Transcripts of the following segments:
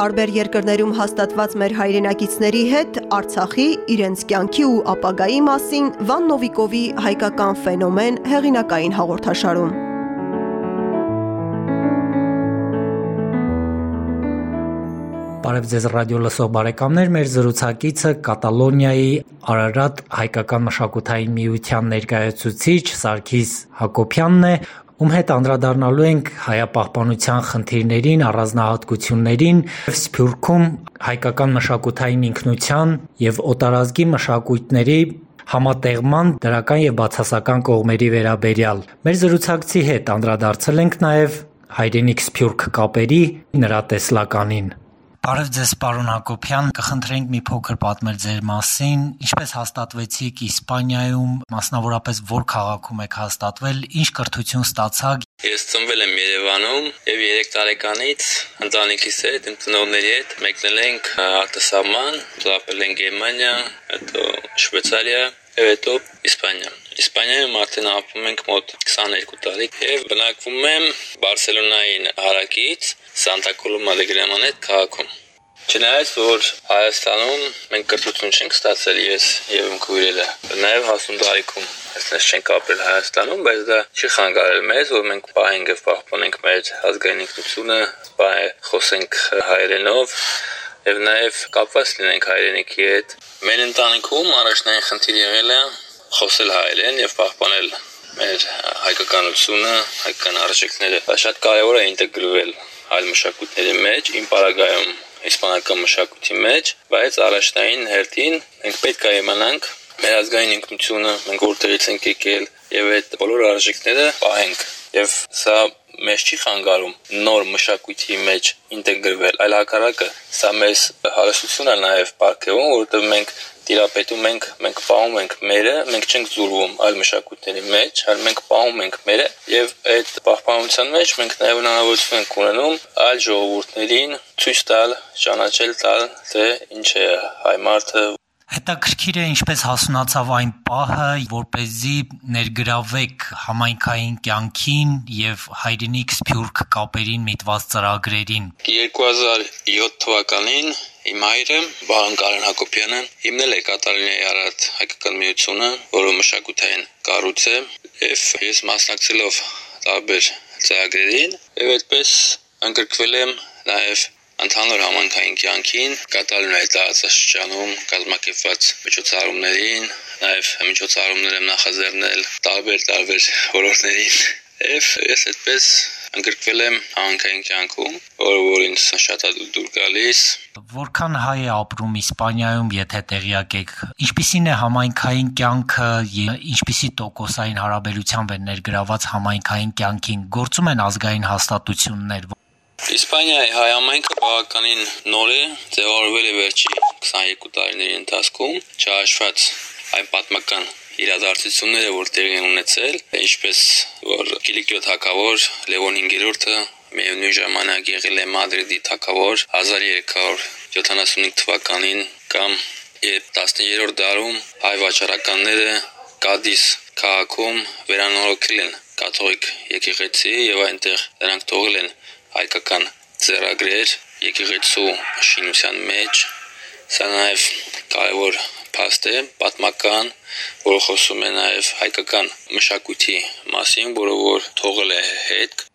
տարբեր երկրներում հաստատված մեր հայրենակիցների հետ Արցախի, իրենց կյանքի ու ապագայի մասին Վան Նովիկովի «Հայկական ֆենոմեն» հեղինակային հաղորդաշարում։ Բարև ձեզ ռադիո լսող բարեկամներ, մեր զրուցակիցը Կատալոնիայի Արարատ հայկական մշակութային միության ներկայացուցիչ Սարգիս Հակոբյանն է, ում հետ անդրադառնալու ենք հայապահպանության խնդիրներին, առանձնահատկություններին, Սփյուռքում հայկական մշակութային ինքնության եւ օտարազգի մշակույթների համատեղման դրական եւ բացասական կողմերի վերաբերյալ։ Մեր զրուցակցի հետ անդրադարձել ենք նաեւ հայրենիք Սփյուռք կապերի նրա տեսլականին։ Բարև ձեզ, պարոն Հակոբյան, կխնդրենք մի փոքր պատմել ձեր մասին, ինչպես հաստատվեցիք Իսպանիայում, մասնավորապես որ քաղաքում եք հաստատվել, ինչ կրթություն ստացաք։ Ես ծնվել եմ Երևանում եւ 3 տարեկանից ընտանիքիս հետ, իմ ծնողների հետ մեկնել ենք արտասահման, ծափել ենք Գերմանիա, հետո Շվեյցարիա, եւ հետո Իսպանիա։ Իսպանիայում արդեն ապրում ենք մոտ 22 տարի եւ բնակվում եմ Բարսելոնային հարակից Սանտա Կոլոմա դե Գրամանետ քաղաքում։ Չնայած որ Հայաստանում մենք կրթություն չենք ստացել ես եւ իմ քույրերը, նաեւ հասուն տարիքում այսպես չենք ապրել Հայաստանում, բայց դա չի խանգարել մեզ, որ մենք պահենք եւ պահպանենք մեր ազգային ինքնությունը, խոսենք հայերենով եւ նաեւ կապված լինենք հայրենիքի հետ։ Մեր ընտանիքում առաջնային խնդիր եղել է խոսել հայերեն եւ պահպանել մեր հայկականությունը, հայկական արժեքները։ Դա շատ կարեւոր է ինտեգրվել այլ մշակույթների մեջ, իմ պարագայում իսպանական մշակույթի մեջ, բայց առաջնային հերթին մենք պետք է իմանանք մեր ազգային ինքնությունը, մենք որտեղից ենք եկել եւ այդ բոլոր արժեքները պահենք։ Եվ սա մեզ չի խանգարում նոր մշակույթի մեջ ինտեգրվել, այլ հակառակը, սա մեզ հարստություն է նաև ապարգևում, որովհետև մենք տիրապետում ենք, մենք պահում ենք մերը, մենք չենք զուրվում այլ մշակույթների մեջ, այլ մենք պահում ենք մերը եւ այդ պահպանության մեջ մենք նաեւ հնարավորություն ենք ունենում այլ ժողովուրդներին ցույց տալ, ճանաչել տալ, թե ինչ է հայ մարդը, Հետաքրքիր է ինչպես հասունացավ այն պահը, որ เป զի ներգրավեք համայնքային կյանքին եւ հայրենիք սփյուռք կապերին միտված ծրագրերին։ 2007 թվականին Իմ հայրը Վահան Կարեն Հակոբյանը հիմնել է Կատալոնիայի Արարատ հայկական միությունը, որը մշակութային կառույց է, եւ ես մասնակցելով տարբեր ծրագրերին եւ այդպես ընդգրկվել եմ նաեւ ընդհանուր համանքային կյանքին Կատալոնիայի տարածաշրջանում կազմակերպված միջոցառումներին, նաև միջոցառումներ եմ նախաձեռնել տարբեր տարբեր ոլորտներին եւ ես այդպես ընդգրկվել եմ հանքային կյանքում, որը որ ինձ շատ է դուր գալիս։ Որքան հայ է ապրում Իսպանիայում, եթե տեղյակ եք, ինչպիսին է համայնքային կյանքը, ինչպիսի տոկոսային հարաբերությամբ են ներգրաված համայնքային կյանքին, գործում են ազգային հաստատություններ։ Իսպանիայի հայ համայնքը բավականին նոր է, ձևավորվել է վերջի 22 տարիների ընթացքում, չհաշված այն պատմական իրադարձությունները, որ տեղի են ունեցել, ինչպես որ Կիլիկիո թակավոր Լևոն 5-րդը միևնույն ժամանակ եղել է Մադրիդի թակավոր 1375 թվականին կամ երբ 13-րդ դարում հայ վաճառականները Կադիս քաղաքում վերանորոգել են կաթողիկ եկեղեցի եւ այնտեղ նրանք թողել են հայկական ծերագրեր եկեղեցու շինության մեջ սա նաեւ կարևոր փաստ է պատմական, որը խոսում է նաև հայկական մշակույթի մասին, որը որ թողել է հետ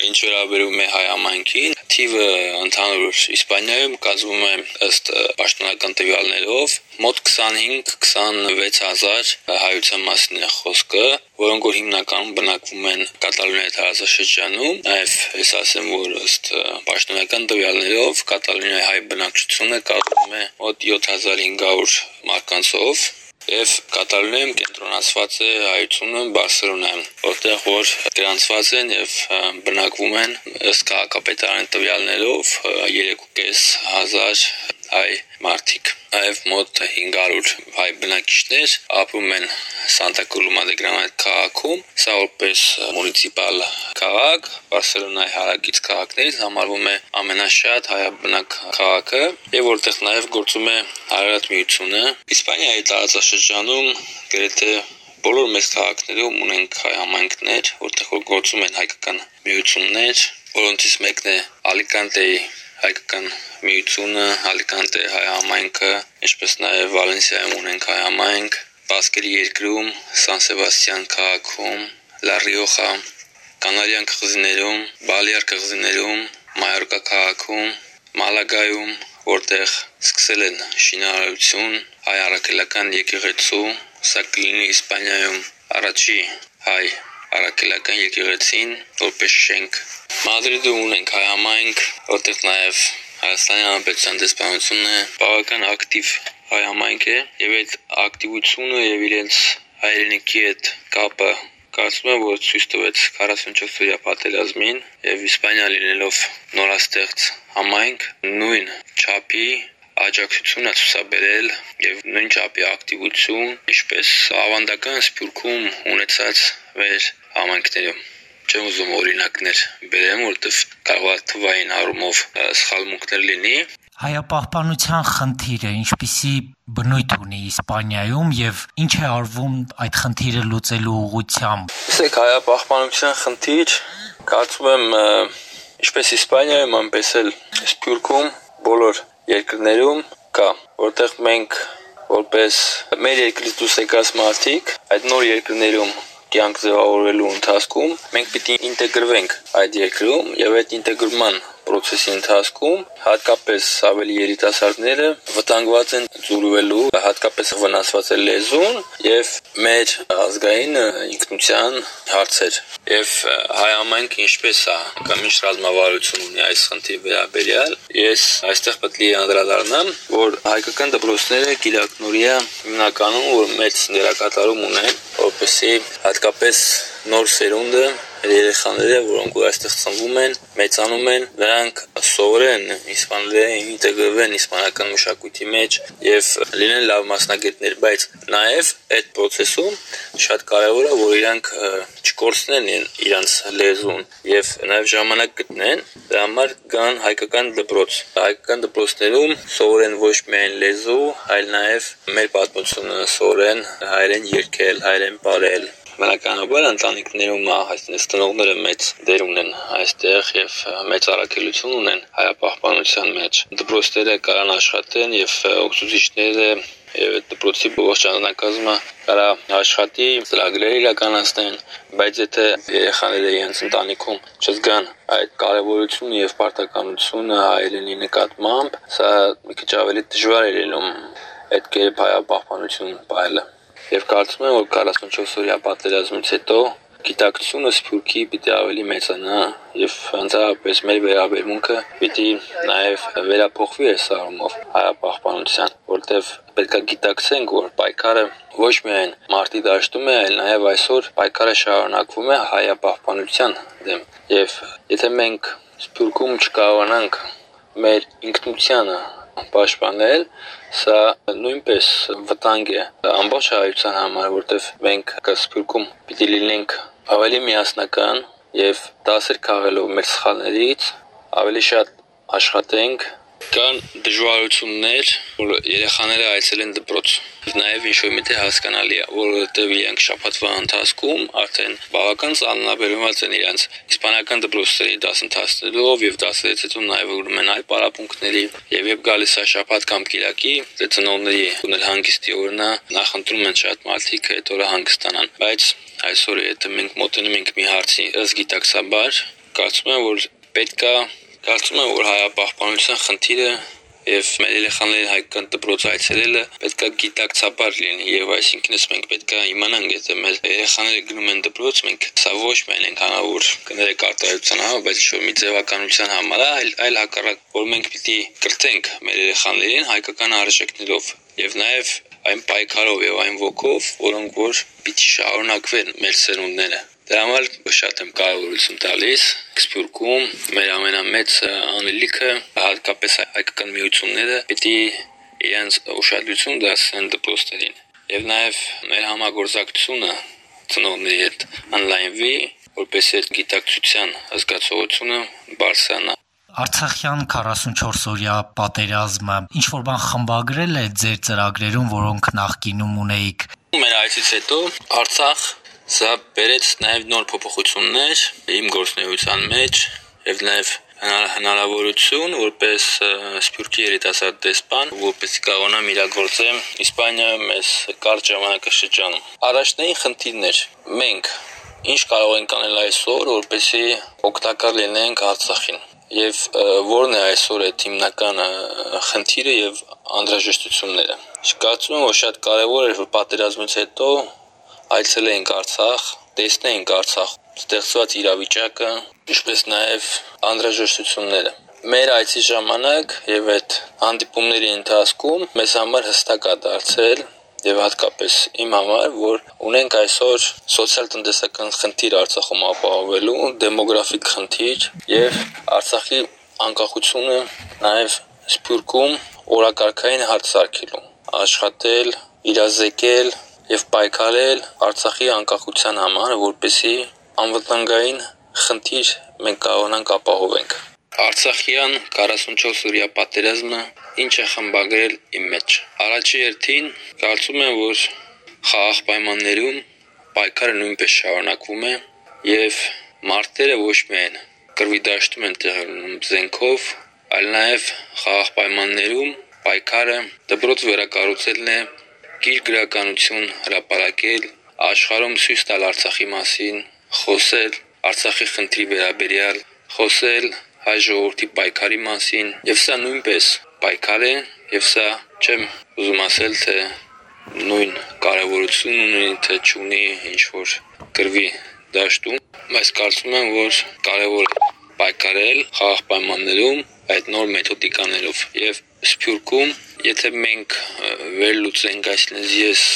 Ինչ վերաբերում է հայ ամայնքին, թիվը ընդհանուր Իսպանիայում կազմում է ըստ պաշտոնական տվյալներով մոտ 25-26000 հայության մասին է խոսքը, որոնք որ հիմնականում բնակվում են Կատալոնիայի տարածաշրջանում, նաև ես ասեմ, որ ըստ պաշտոնական տվյալներով Կատալոնիայի հայ բնակչությունը կազմում է մոտ 7500 մարկանցով, Եվ Կատալոնիայում կենտրոնացված է հայությունը Բարսելոնայում, որտեղ որ գրանցված են եւ բնակվում են ըստ քաղաքապետարանի տվյալներով 3.500 հայ մարդիկ նաև մոտ 500 հայ բնակիչներ ապրում են Սանտա Կոլոմա դե Գրանադա քաղաքում, սա որպես մունիցիպալ քաղաք, Բարսելոնայի հարակից քաղաքներից համարվում է ամենաշատ հայաբնակ քաղաքը, եւ որտեղ նաև գործում է Արարատ միությունը։ Իսպանիայի տարածաշրջանում գրեթե բոլոր մեծ քաղաքներում ունենք հայ համայնքներ, որտեղ որ գործում են հայկական միություններ, որոնցից մեկն է Ալիկանտեի հայկական միությունը, Ալիկանտե հայ համայնքը, ինչպես նաև Վալենսիայում ունենք հայ համայնք, Բասկերի երկրում, Սան Սեբաստիան քաղաքում, Լա Ռիոխա, Կանարյան կղզիներում, Բալիար կղզիներում, Մայորկա քաղաքում, Մալագայում, որտեղ սկսել են շինարարություն հայ առաքելական եկեղեցու, սա կլինի Իսպանիայում առաջի հայ առաքելական եկեղեցին որպես շենք։ Մադրիդում ունենք հայ համայնք, որտեղ նաև Հայաստանի Հանրապետության դեսպանությունն է բավական ակտիվ հայ համայնք է եւ այդ ակտիվությունը եւ իրենց հայրենիքի հետ կապը կարծում եմ որ ցույց տվեց 44 օրյա պատերազմին եւ Իսպանիա լինելով նորաստեղծ համայնք նույն չափի աջակցություն է ցուսաբերել եւ նույն չափի ակտիվություն, ինչպես ավանդական Սփյուռքում ունեցած մեր համայնքներում չեմ ուզում օրինակներ բերեմ, որովհետև կարող է թվային առումով սխալմունքներ լինի։ Հայապահպանության խնդիրը ինչպիսի բնույթ ունի Իսպանիայում եւ ինչ է արվում այդ խնդիրը լուծելու ուղղությամբ։ Իսկ հայապահպանության խնդիր կարծում եմ ինչպես Իսպանիայում, այնպես էլ Սփյուռքում բոլոր երկրներում կա, որտեղ մենք որպես մեր երկրից դուրս եկած մարդիկ այդ նոր երկրներում կյանք ձևավորելու ընթացքում մենք պիտի ինտեգրվենք այդ երկրում եւ այդ ինտեգրման process-ի ընթացքում հատկապես ավելի երիտասարդները վտանգված են ծուրվելու, հատկապես վնասված է լեզուն եւ մեր ազգային ինքնության հարցեր։ Եվ հայ ամենք ինչպես է կամ ինչ ռազմավարություն ունի այս խնդրի վերաբերյալ, ես այստեղ պետք է անդրադառնամ, որ հայկական դպրոցները Կիրակնորիա հիմնականում որ մեծ ներակատարում ունեն, որպեսզի հատկապես նոր սերունդը երեխաները, որոնք որ այստեղ ծնվում են, մեծանում են, նրանք սովորեն իսպաներեն, ինտեգրվեն իսպանական մշակույթի մեջ եւ լինեն լավ մասնագետներ, բայց նաեւ այդ process-ում շատ կարեւոր է, որ իրանք չկորցնեն իրանց լեզուն եւ նաեւ ժամանակ գտնեն դրա համար կան հայկական դպրոց։ Հայկական դպրոցներում սովորեն ոչ միայն լեզու, այլ նաեւ մեր պատմությունը սովորեն հայերեն երգել, հայերեն բարել Բնականաբար ընտանիքներում այսպես տնողները մեծ դեր ունեն այստեղ եւ մեծ առաքելություն ունեն հայապահպանության մեջ։ Դպրոցները կարան աշխատեն եւ ուսուցիչները եւ դպրոցի ողջ անձնակազմը կարա աշխատի, ծրագրեր իրականացնեն, բայց եթե երեխաները իրենց ընտանիքում չզգան այդ կարևորությունը եւ պարտականությունը հայերենի նկատմամբ, սա մի քիչ ավելի դժվար է լինում այդ կերպ հայապահպանություն պահելը եւ կարծում եմ, որ 44 օրյա պատերազմից հետո գիտակցությունը Սփյուռքի պիտի ավելի մեծանա եւ ընդհանրապես մեր վերաբերմունքը պիտի նաեւ վերափոխվի այս առումով հայապահպանության, որտեվ պետք է գիտակցենք, որ պայքարը ոչ միայն մարտի դաշտում է, այլ նաեւ այսօր պայքարը շարունակվում է հայապահպանության դեմ։ Եվ եթե մենք Սփյուռքում չկարողանանք մեր ինքնությանը պաշտպանել, սա նույնպես վտանգ է ամբողջ հայության համար, որտեղ մենք Կասպուրգում պիտի լինենք ավելի միասնական եւ դասեր քաղելով մեր սխալներից, ավելի շատ աշխատենք Կան դժվարություններ, որ երեխաները այցելեն դպրոց։ Նաև ինչ որ միտեղ հասկանալի է, որովհետև իրենք շփաթվա ընթացքում արդեն բավական ծանրաբերված են իրենց իսպանական դպրոցների դասընթացներով եւ դասերից հետո նաև ուղղում են այլ պարապմունքների եւ երբ գալիս է շփաթ կամ կիրակի, դե ծնողների ունել հանգստի օրնա նախընտրում են շատ մարդիկ այդ օրը հանգստանան, բայց այսօր եթե մենք մոտենում ենք մի հարցի ըստ գիտակցաբար, կարծում եմ որ պետքա Կարծում եմ, որ հայապահպանության խնդիրը եւ մեր երեխաների հայկական դպրոց այցելելը պետքա գիտակցաբար լինի եւ այսինքն մենք պետքա իմանանք եթե մեր երեխաները գնում են դպրոց մենք սա ոչ միայն ենք հանավոր կներեք արտահայտության համար բայց ոչ մի ձևականության համար այլ այլ հակառակ որ մենք պիտի կրթենք մեր երեխաներին հայկական արժեքներով եւ նաեւ այն պայքարով եւ այն ոգով որոնք որ պիտի շարունակվեն մեր սերունդները Դրա համար շատ եմ կարևորություն տալիս Սփյուռքում մեր ամենամեծ անելիքը հատկապես հայկական միությունները պիտի իրենց ուշադրություն դասեն դպրոցներին եւ նաեւ մեր համագործակցությունը ծնողների հետ on-line-վի որպես այդ գիտակցության զգացողությունը բարձրանա Արցախյան 44 օրյա պատերազմը ինչ որ բան խմբագրել է ձեր ծրագրերում, որոնք նախկինում ունեիք։ Մեր այցից հետո Արցախ Սա բերեց նաև նոր փոփոխություններ իմ գործնեության մեջ եւ նաև հնարավորություն որպես Սփյուռքի երիտասարդ դեսպան, որպես կարողանամ իրագործեմ Իսպանիայում մեզ կարճ ժամանակաշրջանում։ Առաջնային խնդիրներ։ Մենք ինչ կարող ենք անել այսօր, որպեսզի օգտակար լինենք Արցախին եւ որն է այսօր այդ հիմնական խնդիրը եւ անդրաժեշտությունները։ Կարծում եմ, որ շատ կարեւոր է, որ պատերազմից հետո այցելենք Արցախ, տեսնենք Արցախ ստեղծված իրավիճակը, ինչպես նաև անդրաժեշտությունները։ Մեր այցի ժամանակ եւ այդ հանդիպումների ընթացքում մեզ համար հստակ է դարձել եւ հատկապես իմ համար, որ ունենք այսօր սոցիալ-տնտեսական խնդիր Արցախում ապահովելու, դեմոգրաֆիկ խնդիր եւ Արցախի անկախությունը նաեւ Սփյուռքում օրակարգային հարց սարքելու, աշխատել, իրազեկել եւ պայքարել Արցախի անկախության համար, որպեսզի անվտանգային խնդիր մենք կարողանանք ապահովենք։ Արցախյան 44 օրյա պատերազմը ինչ է խմբագրել իմ մեջ։ Առաջի հերթին կարծում եմ, որ խաղաղ պայմաններում պայքարը նույնպես շարունակվում է եւ մարտերը ոչ միայն կրվի դաշտում են տեղի ունենում զենքով, այլ նաեւ խաղաղ պայմաններում պայքարը դպրոց վերակառուցելն է, գիր գրականություն հրապարակել, աշխարհում ցույց տալ Արցախի մասին, խոսել Արցախի խնդրի վերաբերյալ, խոսել հայ ժողովրդի պայքարի մասին, եւ սա նույնպես պայքար է, եւ սա չեմ ուզում ասել, թե նույն կարևորություն ունի, թե չունի ինչ որ գրվի դաշտում, բայց կարծում եմ, որ կարևոր է պայքարել խաղաղ պայմաններում այդ նոր մեթոդիկաներով եւ Սփյուռքում, եթե մենք վերլուծենք, այսինքն ես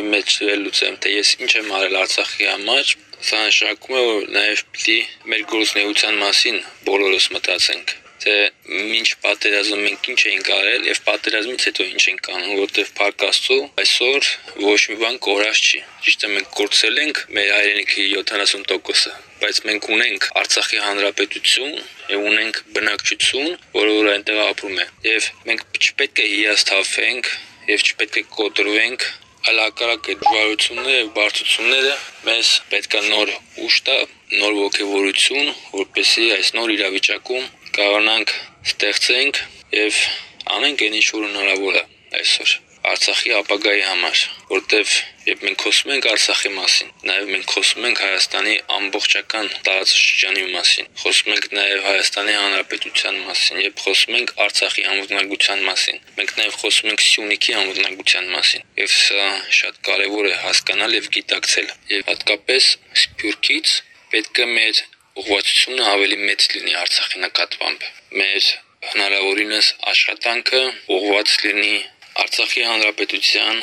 իմ մեջ վերլուծեմ, թե ես ինչ եմ արել Արցախի համար, Սա նշանակում է, որ նաև պիտի մեր գործնեության մասին բոլորս մտածենք թե ինչ պատերազմ մենք ինչ էինք արել եւ պատերազմից հետո ինչ ենք անում, որտեվ Փարք Աստծո այսօր ոչ մի բան կորած չի։ Ճիշտ է մենք կորցրել ենք մեր հայրենիքի 70%-ը, բայց մենք ունենք Արցախի հանրապետություն եւ ունենք բնակչություն, որը որ այնտեղ ապրում է։ Եվ մենք չպետք է հիասթափվենք եւ չպետք է կոտրվենք այլ հակառակ այդ դժվարությունները եւ բարձությունները մեզ պետքա նոր ուժ տա, նոր ողջավորություն, որպեսզի այս նոր իրավիճակում կարողանանք ստեղծենք եւ անենք այն ինչ որ հնարավոր է այսօր։ Արցախի ապագայի համար, որտեվ երբ մենք խոսում ենք Արցախի մասին, նաև մենք խոսում ենք Հայաստանի ամբողջական տարածաշրջանի մասին, խոսում ենք նաև Հայաստանի Հանրապետության մասին, երբ խոսում ենք Արցախի անվտանգության մասին, մենք նաև խոսում ենք Սյունիքի անվտանգության մասին, եւ սա շատ կարեւոր է հասկանալ եւ գիտակցել։ Եվ հատկապես Սփյուռքից պետք է մեր ուղղվածությունը ավելի մեծ լինի Արցախի նկատմամբ։ Մեր հնարավորինս աշխատանքը ուղղված լինի Արցախի հանրապետության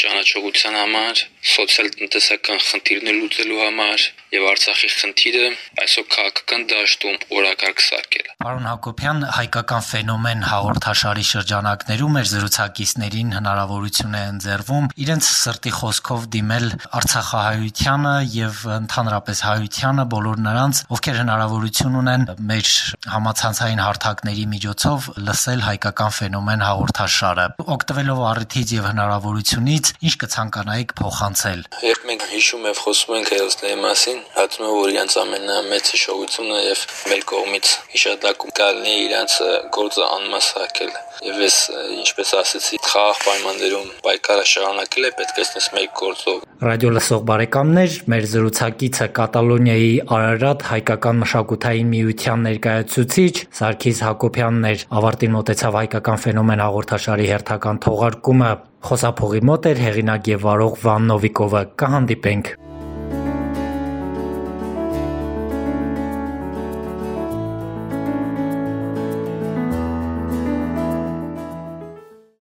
ճանաչողության համար, սոցիալ-տնտեսական խնդիրներ լուծելու համար եւ Արցախի խնդիրը այսօր քաղաքական դաշտում օրակարգ սարքել։ Պարոն Հակոբյան, հայկական ֆենոմեն հաղորդաշարի շրջանակներում մեր զրուցակիցներին հնարավորություն է ընձեռվում իրենց սրտի խոսքով դիմել Արցախահայությանը եւ ընդհանրապես հայությանը բոլոր նրանց, ովքեր հնարավորություն ունեն մեր համացանցային հարթակների միջոցով լսել հայկական ֆենոմեն հաղորդաշարը։ Օգտվելով առիթից եւ հնարավորությունից, ինչ կցանկանայիք փոխանցել։ Երբ մենք հիշում եւ խոսում ենք հերոսների մասին, հատնում է որ իրենց ամենամեծ հիշողությունը եւ մեր կողմից հիշատակում կալնի իրենց գործը անմասակել եւ ես ինչպես ասեցի խաղաղ պայմաններում պայքարը շարունակել է պետք է ասես մեր գործով Ռադիո լսող բարեկամներ, մեր զրուցակիցը Կատալոնիայի Արարատ հայկական մշակութային միության ներկայացուցիչ Սարգիս Հակոբյանն էր։ Ավարտին մոտեցավ հայկական ֆենոմեն հաղորդաշարի հերթական թողարկումը։ Խոսափողի մոտ էր հեղինակ եւ վարող Վան Նովիկովը։ Կհանդիպենք